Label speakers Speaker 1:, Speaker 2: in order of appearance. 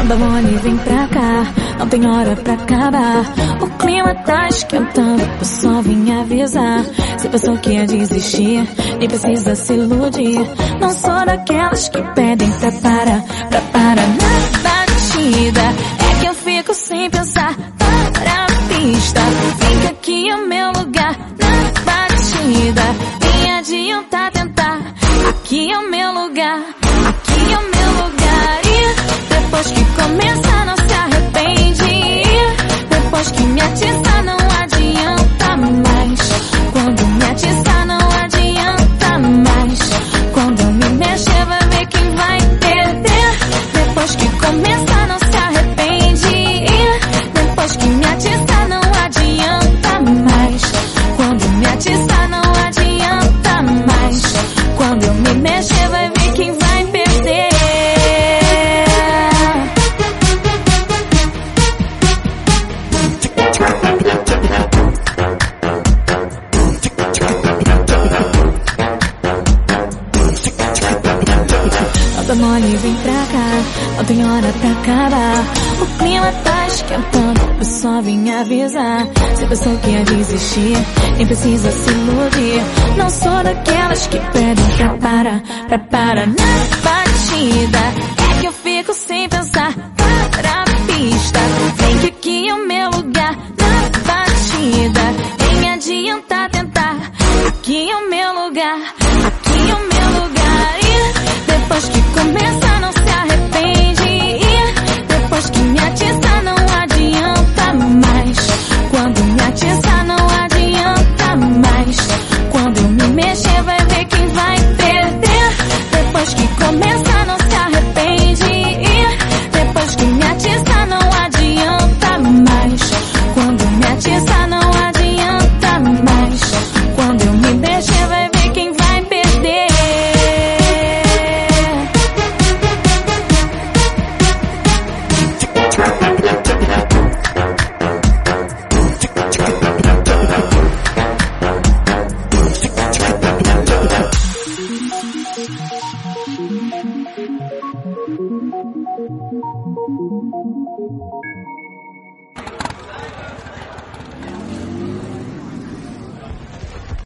Speaker 1: Anda mole, vem pra cá, não tem hora pra acabar. O clima tá esquentando, eu só vim avisar. Se pensou que ia desistir, nem precisa se iludir. Não sou daquelas que pedem pra parar, pra parar na batida. É que eu fico sem pensar, para a pista. Fica aqui o meu lugar, na batida. Nem adianta tentar, aqui é o meu lugar, mole, vem pra cá, não tem hora pra acabar. O clima tá esquentando, eu só vim avisar. Se pensou que ia desistir, nem precisa se iludir. Não sou daquelas que pedem pra parar, pra parar na batida. É que eu fico sem pensar, para a pista. Vem que